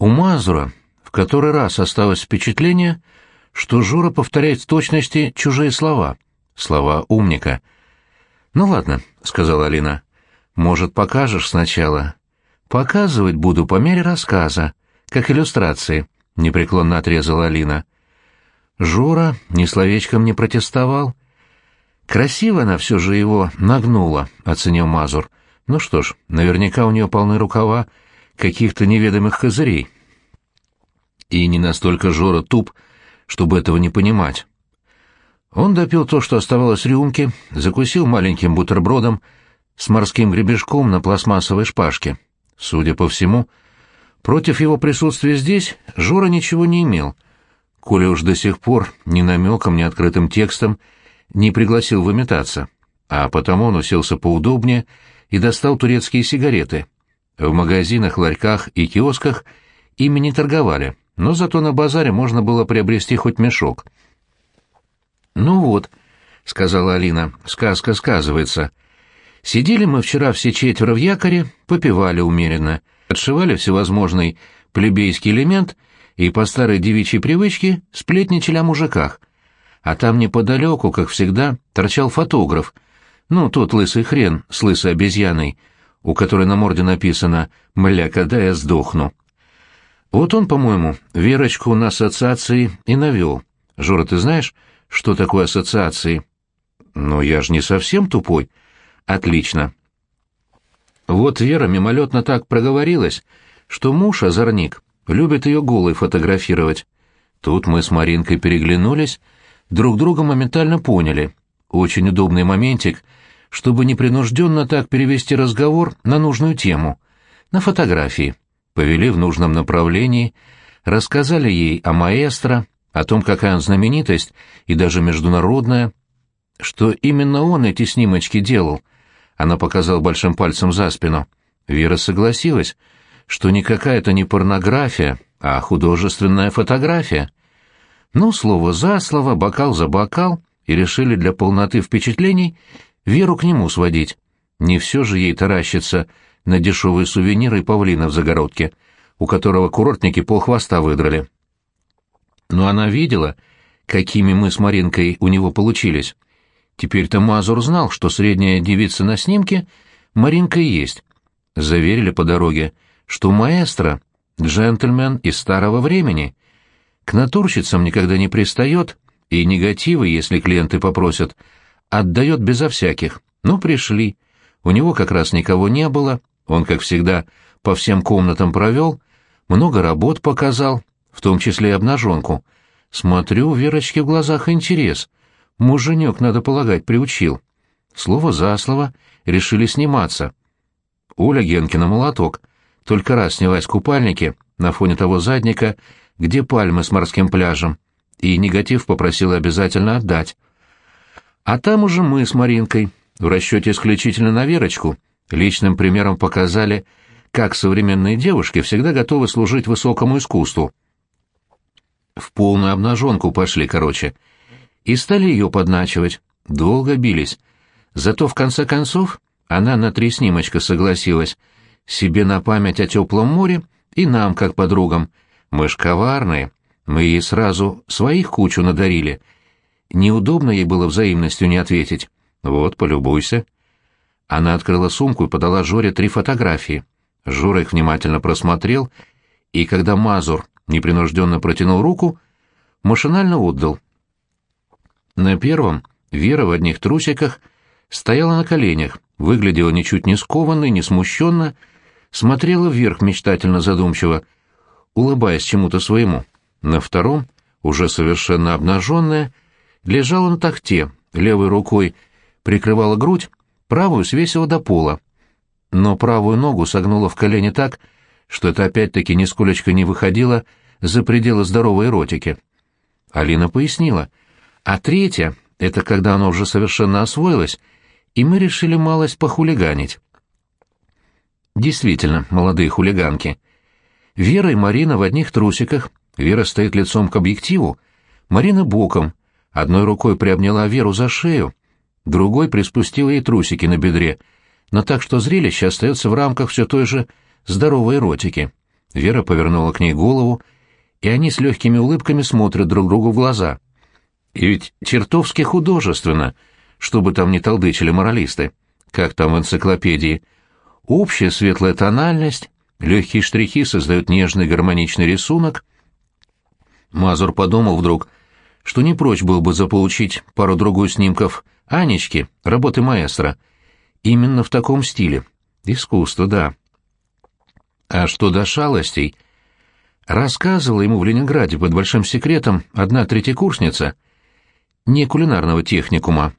У Мазура в который раз осталось впечатление, что Жора повторяет в точности чужие слова, слова умника. «Ну ладно», — сказала Алина, — «может, покажешь сначала?» «Показывать буду по мере рассказа, как иллюстрации», — непреклонно отрезала Алина. Жора ни словечком не протестовал. Красиво она все же его нагнула, оценил Мазур. Ну что ж, наверняка у нее полны рукава каких-то неведомых козырей. И не настолько Жора туп, чтобы этого не понимать. Он допил то, что оставалось рюмки, закусил маленьким бутербродом с морским гребешком на пластмассовой шпажке. Судя по всему, против его присутствия здесь Жора ничего не имел, коли уж до сих пор ни намеком, ни открытым текстом не пригласил выметаться, а потому он уселся поудобнее и достал турецкие сигареты. В магазинах, ларьках и киосках ими не торговали, но зато на базаре можно было приобрести хоть мешок. «Ну вот», — сказала Алина, — «сказка сказывается. Сидели мы вчера все четверо в якоре, попивали умеренно, отшивали всевозможный плебейский элемент и по старой девичьей привычке сплетничали о мужиках. А там неподалеку, как всегда, торчал фотограф. Ну, тот лысый хрен с лысой обезьяной, у которой на морде написано «Мля, когда я сдохну». Вот он, по-моему, Верочку на ассоциации и навел. Жора, ты знаешь, что такое ассоциации? Ну, я же не совсем тупой. Отлично. Вот Вера мимолетно так проговорилась, что муж, озорник, любит ее голой фотографировать. Тут мы с Маринкой переглянулись, друг друга моментально поняли. Очень удобный моментик, чтобы непринужденно так перевести разговор на нужную тему, на фотографии повели в нужном направлении, рассказали ей о маэстро, о том, какая он знаменитость и даже международная, что именно он эти снимочки делал. Она показала большим пальцем за спину. Вера согласилась, что никакая это не порнография, а художественная фотография. Ну, слово за слово, бокал за бокал, и решили для полноты впечатлений Веру к нему сводить. Не все же ей таращится на дешевые сувениры павлина в загородке, у которого курортники полхвоста выдрали. Но она видела, какими мы с Маринкой у него получились. Теперь-то Мазур знал, что средняя девица на снимке Маринка и есть. Заверили по дороге, что маэстро — джентльмен из старого времени. К натурщицам никогда не пристает, и негативы, если клиенты попросят, отдает безо всяких. Ну, пришли. У него как раз никого не было, он, как всегда, по всем комнатам провел, много работ показал, в том числе и обнаженку. Смотрю, Верочке в глазах интерес. Муженек, надо полагать, приучил. Слово за слово решили сниматься. Оля Генкина молоток. Только раз снялась в купальнике на фоне того задника, где пальмы с морским пляжем, и негатив попросила обязательно отдать. А там уже мы с Маринкой, в расчете исключительно на Верочку — Личным примером показали, как современные девушки всегда готовы служить высокому искусству. В полную обнаженку пошли, короче. И стали ее подначивать. Долго бились. Зато в конце концов она на три снимочка согласилась. Себе на память о теплом море и нам, как подругам. Мы ж коварные. Мы ей сразу своих кучу надарили. Неудобно ей было взаимностью не ответить. Вот, полюбуйся. Она открыла сумку и подала Жоре три фотографии. Жора их внимательно просмотрел, и когда Мазур непринужденно протянул руку, машинально отдал. На первом Вера в одних трусиках стояла на коленях, выглядела ничуть не скованной, не смущенно, смотрела вверх мечтательно задумчиво, улыбаясь чему-то своему. На втором, уже совершенно обнаженная, лежала на тахте, левой рукой прикрывала грудь, правую свесила до пола, но правую ногу согнула в колени так, что это опять-таки нисколечко не выходило за пределы здоровой эротики. Алина пояснила. А третья — это когда она уже совершенно освоилась, и мы решили малость похулиганить. Действительно, молодые хулиганки. Вера и Марина в одних трусиках, Вера стоит лицом к объективу, Марина боком, одной рукой приобняла Веру за шею, другой приспустил ей трусики на бедре, но так что зрелище остается в рамках все той же здоровой эротики. Вера повернула к ней голову, и они с легкими улыбками смотрят друг другу в глаза. И ведь чертовски художественно, чтобы там не толдычили моралисты, как там в энциклопедии. Общая светлая тональность, легкие штрихи создают нежный гармоничный рисунок. Мазур подумал вдруг, что не прочь был бы заполучить пару-другую снимков Анечки, работы маэстро. Именно в таком стиле. Искусство, да. А что до шалостей, рассказывала ему в Ленинграде под большим секретом одна третьекурсница, не кулинарного техникума,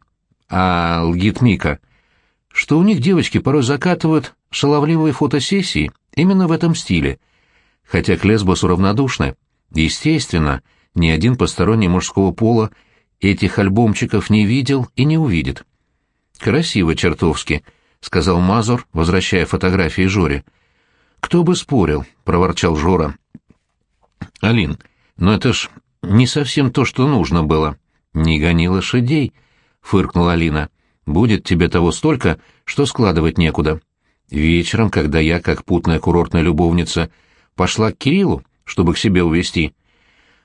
а лгитмика, что у них девочки порой закатывают шаловливые фотосессии именно в этом стиле, хотя к лесбосу равнодушны. Естественно, ни один посторонний мужского пола этих альбомчиков не видел и не увидит. «Красиво чертовски», — сказал Мазур, возвращая фотографии Жоре. «Кто бы спорил», — проворчал Жора. «Алин, но это ж не совсем то, что нужно было». «Не гони лошадей», — фыркнула Алина. «Будет тебе того столько, что складывать некуда». Вечером, когда я, как путная курортная любовница, пошла к Кириллу, чтобы к себе увезти,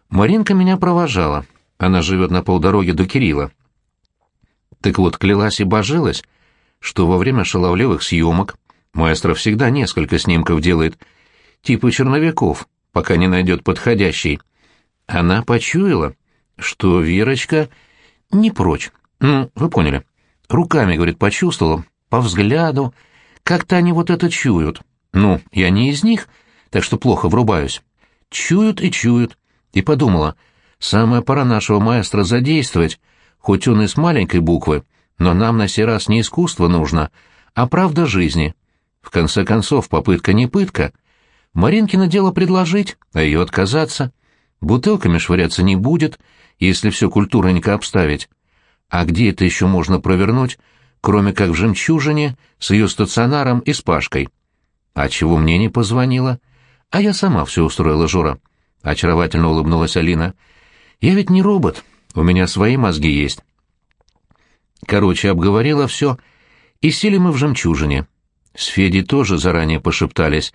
Маринка меня провожала. Она живет на полдороге до Кирилла. Так вот, клялась и божилась, что во время шаловливых съемок маэстро всегда несколько снимков делает, типа черновиков, пока не найдет подходящий. Она почуяла, что Верочка не прочь. Ну, вы поняли. Руками, говорит, почувствовала, по взгляду. Как-то они вот это чуют. Ну, я не из них, так что плохо врубаюсь. Чуют и чуют. И подумала, самая пора нашего маэстро задействовать, хоть он и с маленькой буквы, но нам на сей раз не искусство нужно, а правда жизни. В конце концов, попытка не пытка. Маринкина дело предложить, а ее отказаться. Бутылками швыряться не будет, если все культурненько обставить. А где это еще можно провернуть, кроме как в «Жемчужине» с ее стационаром и с Пашкой? А чего мне не позвонила? А я сама все устроила, Жора. Очаровательно улыбнулась Алина. Я ведь не робот, у меня свои мозги есть. Короче, обговорила все, и сели мы в «Жемчужине». С Федей тоже заранее пошептались,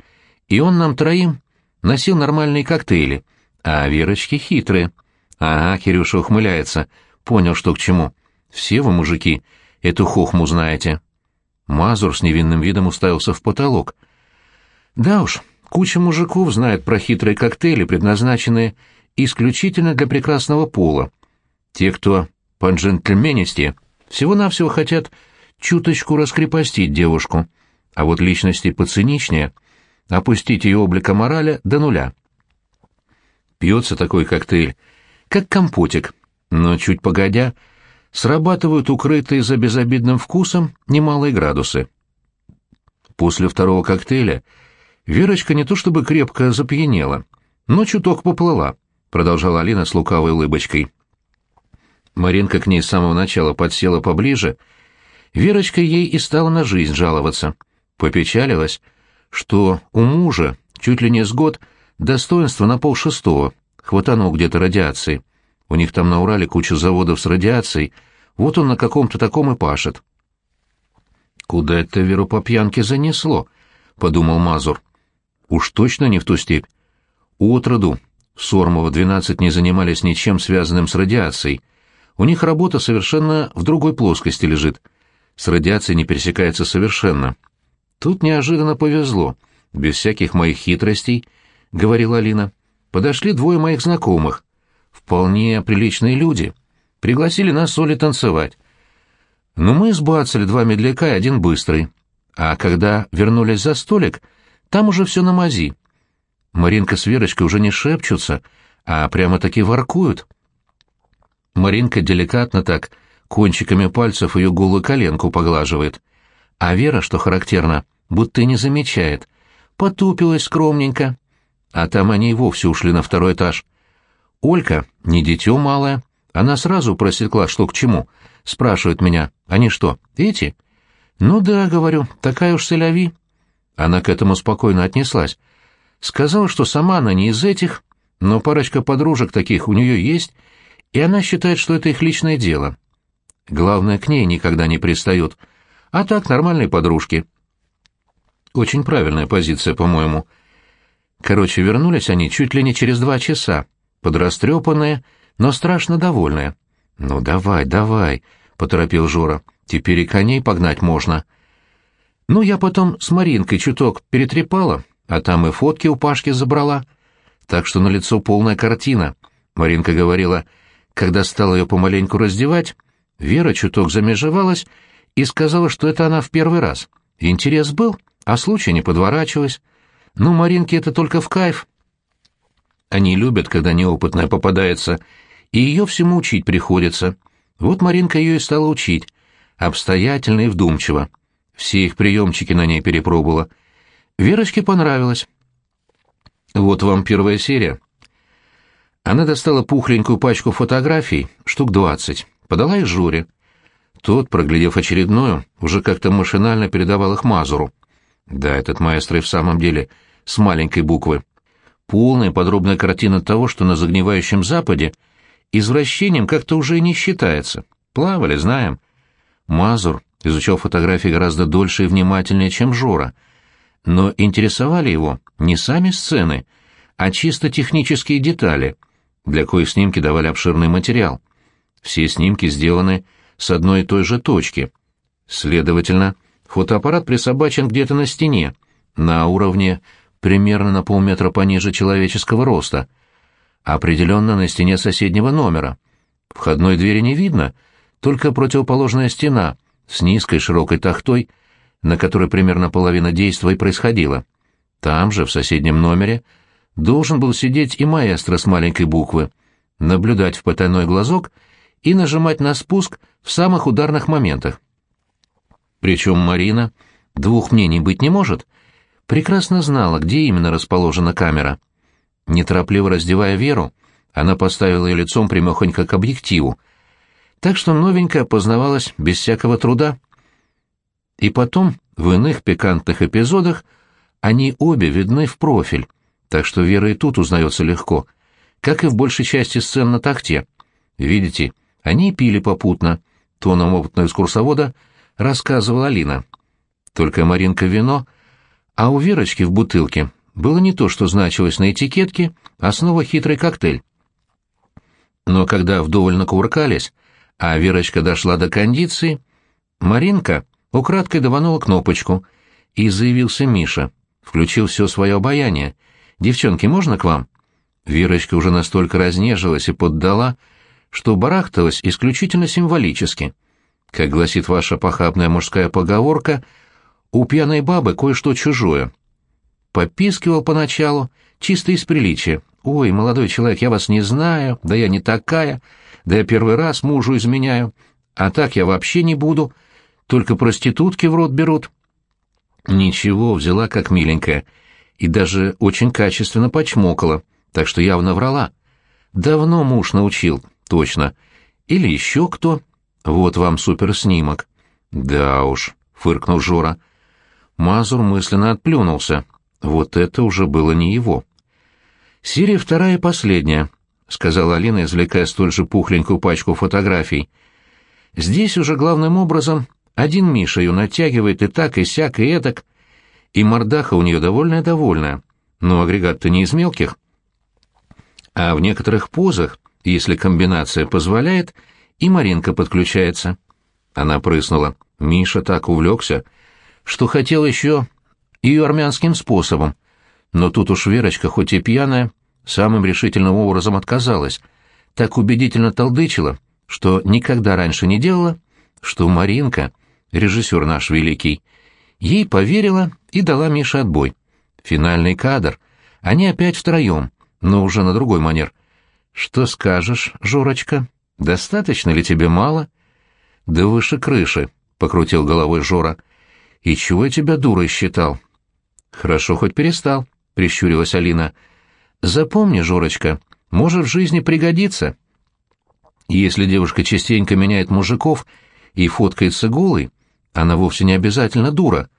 и он нам троим носил нормальные коктейли, а Верочки хитрые. Ага, Кирюша ухмыляется, понял, что к чему. Все вы, мужики, эту хохму знаете. Мазур с невинным видом уставился в потолок. Да уж, куча мужиков знает про хитрые коктейли, предназначенные исключительно для прекрасного пола. Те, кто по джентльменисти, всего-навсего хотят чуточку раскрепостить девушку, а вот личности поциничнее — опустить ее облика морали до нуля. Пьется такой коктейль, как компотик, но чуть погодя срабатывают укрытые за безобидным вкусом немалые градусы. После второго коктейля Верочка не то чтобы крепко запьянела, но чуток поплыла, продолжала Алина с лукавой улыбочкой. Маринка к ней с самого начала подсела поближе. Верочка ей и стала на жизнь жаловаться. Попечалилась, что у мужа чуть ли не с год достоинство на полшестого, хватанул где-то радиации. У них там на Урале куча заводов с радиацией, вот он на каком-то таком и пашет. «Куда это Веру по пьянке занесло?» — подумал Мазур. «Уж точно не в ту степь. Отроду в Сормово-12 не занимались ничем связанным с радиацией. У них работа совершенно в другой плоскости лежит. С радиацией не пересекается совершенно. Тут неожиданно повезло. Без всяких моих хитростей, — говорила Алина подошли двое моих знакомых. Вполне приличные люди. Пригласили нас с Олей танцевать. Но мы сбацали два медляка и один быстрый. А когда вернулись за столик, там уже все на мази. Маринка с Верочкой уже не шепчутся, а прямо-таки воркуют. Маринка деликатно так, кончиками пальцев ее голую коленку поглаживает. А Вера, что характерно, будто и не замечает, потупилась скромненько, а там они и вовсе ушли на второй этаж. Олька, не дитё малое, она сразу просекла, что к чему. Спрашивает меня, они что, эти? Ну да, говорю, такая уж соляви. Она к этому спокойно отнеслась. Сказала, что сама она не из этих, но парочка подружек таких у нее есть, и она считает, что это их личное дело. Главное, к ней никогда не пристают. А так, нормальные подружки. Очень правильная позиция, по-моему. Короче, вернулись они чуть ли не через два часа, подрастрепанные, но страшно довольные. «Ну давай, давай», — поторопил Жора, — «теперь и коней погнать можно». Ну, я потом с Маринкой чуток перетрепала, а там и фотки у Пашки забрала. Так что на лицо полная картина. Маринка говорила, когда стала ее помаленьку раздевать, Вера чуток замежевалась и сказала, что это она в первый раз. Интерес был, а случай не подворачивалась. Ну, Маринке это только в кайф. Они любят, когда неопытная попадается, и ее всему учить приходится. Вот Маринка ее и стала учить, обстоятельно и вдумчиво. Все их приемчики на ней перепробовала. Верочке понравилось. Вот вам первая серия. Она достала пухленькую пачку фотографий, штук двадцать, подала их Журе. Тот, проглядев очередную, уже как-то машинально передавал их Мазуру. Да, этот маэстро и в самом деле с маленькой буквы. Полная подробная картина того, что на загнивающем Западе извращением как-то уже не считается. Плавали, знаем. Мазур изучал фотографии гораздо дольше и внимательнее, чем Жора. Но интересовали его не сами сцены, а чисто технические детали, для коих снимки давали обширный материал. Все снимки сделаны с одной и той же точки. Следовательно, фотоаппарат присобачен где-то на стене, на уровне примерно на полметра пониже человеческого роста, определенно на стене соседнего номера. Входной двери не видно, только противоположная стена с низкой широкой тахтой, на которой примерно половина действия и происходила. Там же, в соседнем номере, должен был сидеть и маэстро с маленькой буквы, наблюдать в потайной глазок и нажимать на спуск в самых ударных моментах. Причем Марина, двух мнений быть не может, прекрасно знала, где именно расположена камера. Неторопливо раздевая Веру, она поставила ее лицом примехонько к объективу, так что новенькая познавалась без всякого труда. И потом, в иных пикантных эпизодах, они обе видны в профиль, так что Вера и тут узнается легко, как и в большей части сцен на такте. Видите, они пили попутно, тоном опытного экскурсовода рассказывала Алина. Только Маринка вино, а у Верочки в бутылке было не то, что значилось на этикетке, а снова хитрый коктейль. Но когда вдоволь накувыркались, а Верочка дошла до кондиции, Маринка украдкой даванула кнопочку, и заявился Миша, включил все свое обаяние. «Девчонки, можно к вам?» Верочка уже настолько разнежилась и поддала, что барахталась исключительно символически. Как гласит ваша похабная мужская поговорка, у пьяной бабы кое-что чужое. Попискивал поначалу, чисто из приличия. «Ой, молодой человек, я вас не знаю, да я не такая, да я первый раз мужу изменяю, а так я вообще не буду, только проститутки в рот берут». Ничего, взяла как миленькая, и даже очень качественно почмокала, так что явно врала. Давно муж научил, точно. Или еще кто. Вот вам суперснимок. Да уж, фыркнул Жора. Мазур мысленно отплюнулся. Вот это уже было не его. Серия вторая и последняя, сказала Алина, извлекая столь же пухленькую пачку фотографий. Здесь уже главным образом один Миша ее натягивает и так, и сяк, и этак. И мордаха у нее довольная-довольная. Но агрегат-то не из мелких. А в некоторых позах если комбинация позволяет, и Маринка подключается. Она прыснула. Миша так увлекся, что хотел еще ее армянским способом. Но тут уж Верочка, хоть и пьяная, самым решительным образом отказалась. Так убедительно толдычила, что никогда раньше не делала, что Маринка, режиссер наш великий, ей поверила и дала Мише отбой. Финальный кадр. Они опять втроем, но уже на другой манер — «Что скажешь, Жорочка? Достаточно ли тебе мало?» «Да выше крыши», — покрутил головой Жора. «И чего я тебя дурой считал?» «Хорошо, хоть перестал», — прищурилась Алина. «Запомни, Жорочка, может в жизни пригодиться. Если девушка частенько меняет мужиков и фоткается голой, она вовсе не обязательно дура.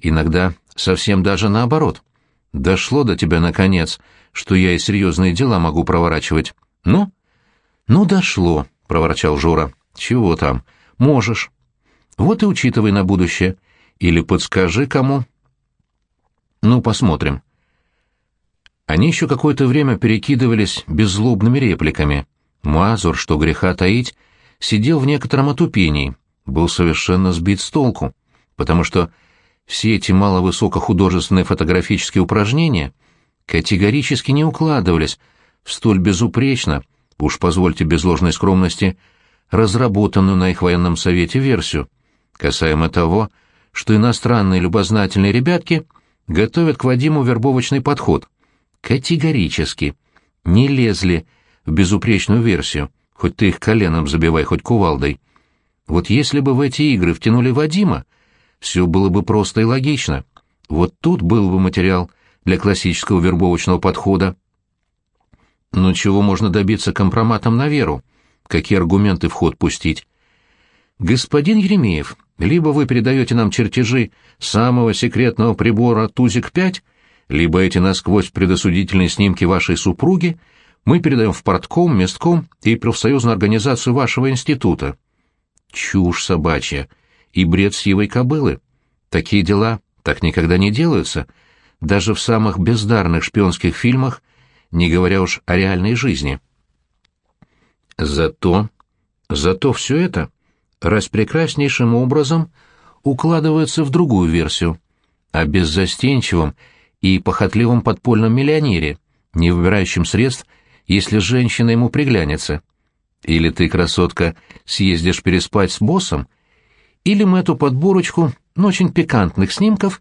Иногда совсем даже наоборот. Дошло до тебя, наконец, что я и серьезные дела могу проворачивать. Ну? Ну, дошло, — проворчал Жора. Чего там? Можешь. Вот и учитывай на будущее. Или подскажи кому. Ну, посмотрим. Они еще какое-то время перекидывались беззлобными репликами. Мазур, что греха таить, сидел в некотором отупении, был совершенно сбит с толку, потому что все эти маловысокохудожественные фотографические упражнения категорически не укладывались в столь безупречно, уж позвольте без ложной скромности, разработанную на их военном совете версию, касаемо того, что иностранные любознательные ребятки готовят к Вадиму вербовочный подход. Категорически. Не лезли в безупречную версию, хоть ты их коленом забивай, хоть кувалдой. Вот если бы в эти игры втянули Вадима, все было бы просто и логично. Вот тут был бы материал для классического вербовочного подхода. Но чего можно добиться компроматом на веру? Какие аргументы в ход пустить? Господин Еремеев, либо вы передаете нам чертежи самого секретного прибора «Тузик-5», либо эти насквозь предосудительные снимки вашей супруги мы передаем в портком, местком и профсоюзную организацию вашего института. Чушь собачья и бред сивой кобылы. Такие дела так никогда не делаются, даже в самых бездарных шпионских фильмах, не говоря уж о реальной жизни. Зато, зато все это распрекраснейшим образом укладывается в другую версию, о беззастенчивом и похотливом подпольном миллионере, не выбирающем средств, если женщина ему приглянется. Или ты, красотка, съездишь переспать с боссом, или мы эту подборочку, но очень пикантных снимков,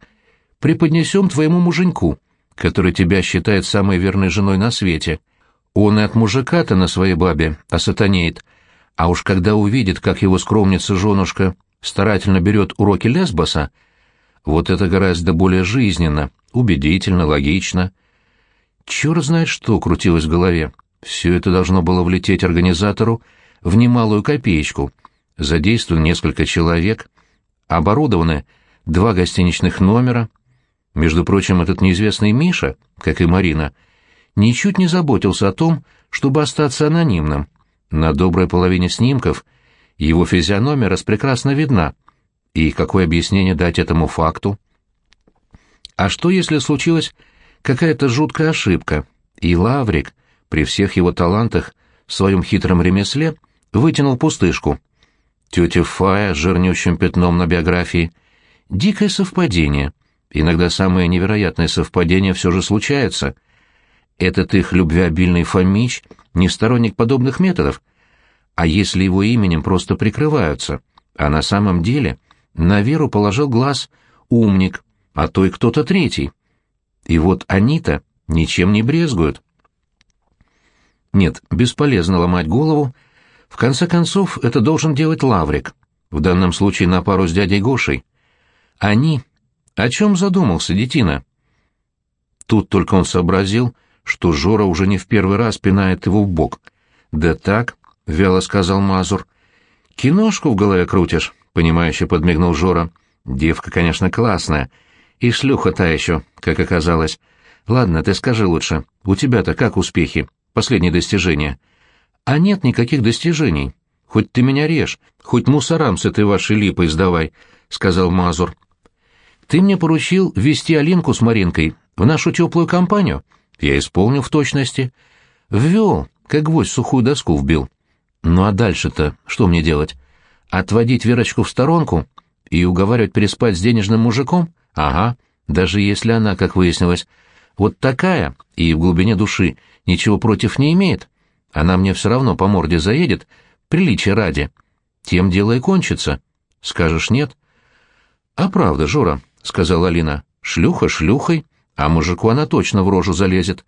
преподнесем твоему муженьку, который тебя считает самой верной женой на свете. Он и от мужика-то на своей бабе осатанеет, а уж когда увидит, как его скромница-женушка старательно берет уроки лесбоса, вот это гораздо более жизненно, убедительно, логично. Чёрт знает что крутилось в голове. Все это должно было влететь организатору в немалую копеечку. Задействовано несколько человек, оборудованы два гостиничных номера. Между прочим, этот неизвестный Миша, как и Марина, ничуть не заботился о том, чтобы остаться анонимным. На доброй половине снимков его физиономия распрекрасно видна. И какое объяснение дать этому факту? А что, если случилась какая-то жуткая ошибка, и Лаврик, при всех его талантах, в своем хитром ремесле, вытянул пустышку? Тетя Фая с жирнющим пятном на биографии. Дикое совпадение. Иногда самые невероятные совпадения все же случаются. Этот их любвеобильный Фомич не сторонник подобных методов. А если его именем просто прикрываются, а на самом деле на веру положил глаз умник, а то и кто-то третий. И вот они-то ничем не брезгуют. Нет, бесполезно ломать голову. В конце концов, это должен делать Лаврик, в данном случае на пару с дядей Гошей. Они... О чем задумался детина? Тут только он сообразил, что Жора уже не в первый раз пинает его в бок. «Да так», — вяло сказал Мазур. «Киношку в голове крутишь», — понимающе подмигнул Жора. «Девка, конечно, классная. И шлюха та еще, как оказалось. Ладно, ты скажи лучше, у тебя-то как успехи? Последние достижения?» «А нет никаких достижений. Хоть ты меня режь, хоть мусорам с этой вашей липой сдавай», — сказал Мазур. «Ты мне поручил вести Алинку с Маринкой в нашу теплую компанию. Я исполнил в точности. Ввел, как гвоздь сухую доску вбил. Ну а дальше-то что мне делать? Отводить Верочку в сторонку и уговаривать переспать с денежным мужиком? Ага, даже если она, как выяснилось, вот такая и в глубине души ничего против не имеет, она мне все равно по морде заедет, приличия ради. Тем дело и кончится. Скажешь нет? — А правда, Жора, — сказала Алина, — шлюха шлюхой, а мужику она точно в рожу залезет.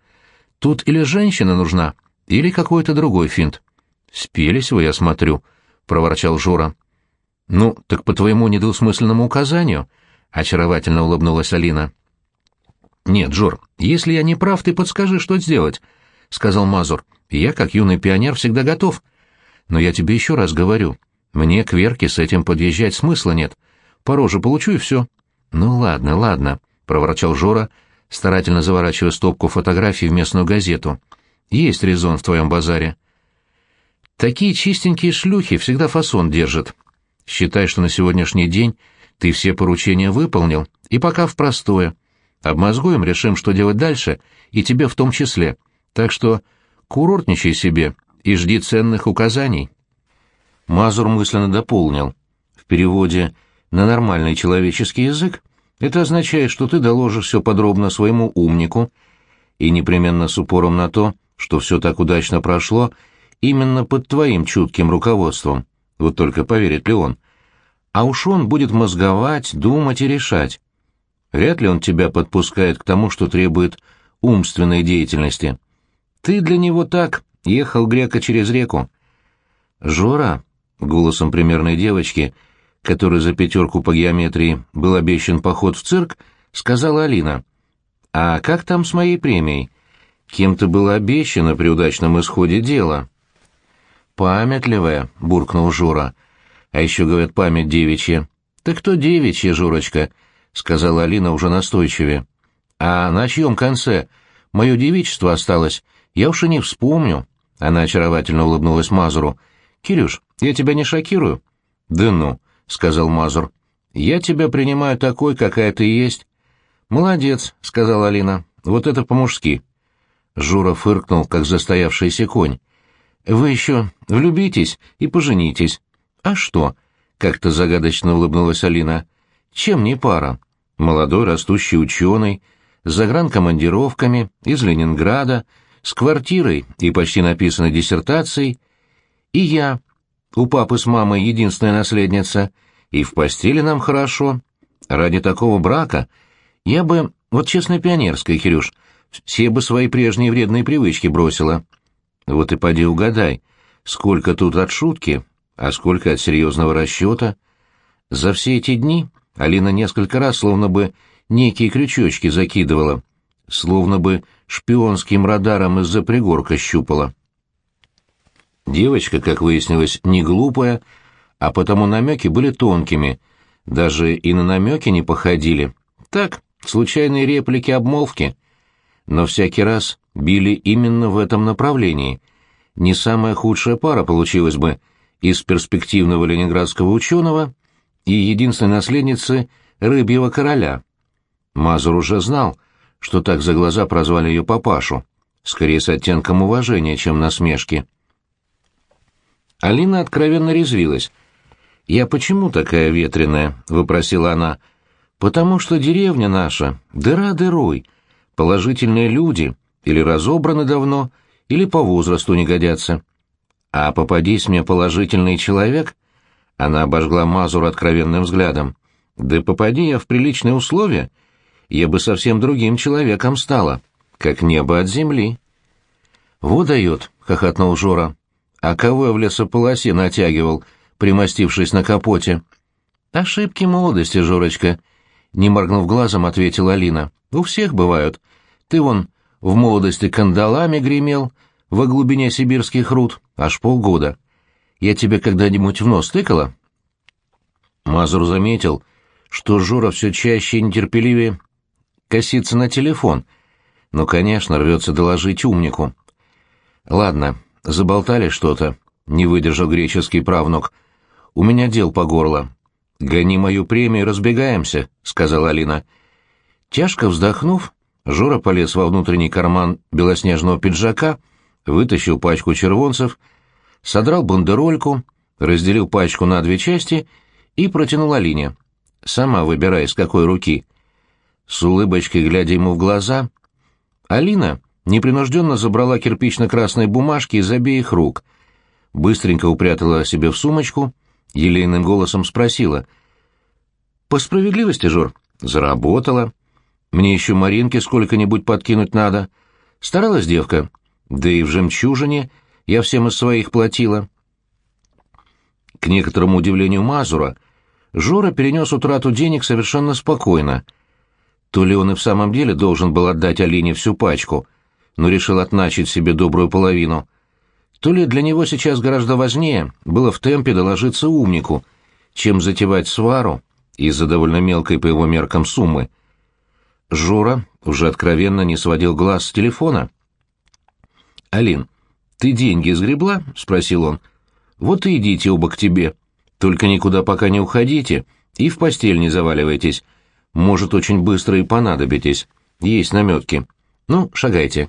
Тут или женщина нужна, или какой-то другой финт. Спелись вы, я смотрю, — проворчал Жора. Ну, так по твоему недвусмысленному указанию, — очаровательно улыбнулась Алина. Нет, Жор, если я не прав, ты подскажи, что сделать, — сказал Мазур. Я, как юный пионер, всегда готов. Но я тебе еще раз говорю, мне к Верке с этим подъезжать смысла нет. По роже получу и все. Ну ладно, ладно, — проворчал Жора, — старательно заворачивая стопку фотографий в местную газету. «Есть резон в твоем базаре». «Такие чистенькие шлюхи всегда фасон держат. Считай, что на сегодняшний день ты все поручения выполнил, и пока в простое. Обмозгуем, решим, что делать дальше, и тебе в том числе. Так что курортничай себе и жди ценных указаний». Мазур мысленно дополнил. В переводе на нормальный человеческий язык это означает, что ты доложишь все подробно своему умнику и непременно с упором на то, что все так удачно прошло именно под твоим чутким руководством. Вот только поверит ли он? А уж он будет мозговать, думать и решать. Вряд ли он тебя подпускает к тому, что требует умственной деятельности. Ты для него так, ехал грека через реку. Жора, голосом примерной девочки, которой за пятерку по геометрии был обещан поход в цирк, сказала Алина. «А как там с моей премией? Кем-то было обещано при удачном исходе дела». «Памятливая», — буркнул Жора. «А еще, говорят, память девичья». «Так кто девичья, Жорочка?» — сказала Алина уже настойчивее. «А на чьем конце? Мое девичество осталось. Я уж и не вспомню». Она очаровательно улыбнулась Мазуру. «Кирюш, я тебя не шокирую?» «Да ну», — сказал Мазур. «Я тебя принимаю такой, какая ты есть». «Молодец», — сказала Алина. «Вот это по-мужски». Жура фыркнул, как застоявшийся конь. «Вы еще влюбитесь и поженитесь». «А что?» — как-то загадочно улыбнулась Алина. «Чем не пара? Молодой растущий ученый, с загранкомандировками, из Ленинграда, с квартирой и почти написанной диссертацией, и я, у папы с мамой единственная наследница, и в постели нам хорошо. Ради такого брака я бы, вот честно пионерская, Кирюш, все бы свои прежние вредные привычки бросила. Вот и поди угадай, сколько тут от шутки, а сколько от серьезного расчета. За все эти дни Алина несколько раз словно бы некие крючочки закидывала, словно бы шпионским радаром из-за пригорка щупала. Девочка, как выяснилось, не глупая, а потому намеки были тонкими, даже и на намеки не походили. Так, случайные реплики-обмолвки. Но всякий раз били именно в этом направлении. Не самая худшая пара получилась бы из перспективного ленинградского ученого и единственной наследницы рыбьего короля. Мазур уже знал, что так за глаза прозвали ее папашу, скорее с оттенком уважения, чем насмешки. Алина откровенно резвилась. «Я почему такая ветреная?» — выпросила она. «Потому что деревня наша, дыра дырой, положительные люди или разобраны давно, или по возрасту не годятся. А попадись мне положительный человек...» Она обожгла Мазур откровенным взглядом. «Да попади я в приличные условия, я бы совсем другим человеком стала, как небо от земли». «Вот дает», — хохотнул Жора. «А кого я в лесополосе натягивал, примостившись на капоте?» «Ошибки молодости, Жорочка», — не моргнув глазом, ответила Алина. «У всех бывают. Ты вон в молодости кандалами гремел, во глубине сибирских руд, аж полгода. Я тебе когда-нибудь в нос тыкала?» Мазур заметил, что Жора все чаще и нетерпеливее косится на телефон, но, конечно, рвется доложить умнику. «Ладно, заболтали что-то», — не выдержал греческий правнук. «У меня дел по горло». «Гони мою премию, разбегаемся», — сказала Алина. Тяжко вздохнув, Жора полез во внутренний карман белоснежного пиджака, вытащил пачку червонцев, содрал бандерольку, разделил пачку на две части и протянул Алине. «Сама выбирай, с какой руки». С улыбочкой, глядя ему в глаза, Алина непринужденно забрала кирпично-красные бумажки из обеих рук, быстренько упрятала себе в сумочку, елейным голосом спросила. «По справедливости, Жор, заработала. Мне еще Маринке сколько-нибудь подкинуть надо. Старалась девка, да и в жемчужине я всем из своих платила». К некоторому удивлению Мазура, Жора перенес утрату денег совершенно спокойно. То ли он и в самом деле должен был отдать Алине всю пачку, но решил отначить себе добрую половину. То ли для него сейчас гораздо важнее было в темпе доложиться умнику, чем затевать свару из-за довольно мелкой по его меркам суммы. Жора уже откровенно не сводил глаз с телефона. «Алин, ты деньги сгребла?» — спросил он. «Вот и идите оба к тебе. Только никуда пока не уходите и в постель не заваливайтесь. Может, очень быстро и понадобитесь. Есть наметки. Ну, шагайте.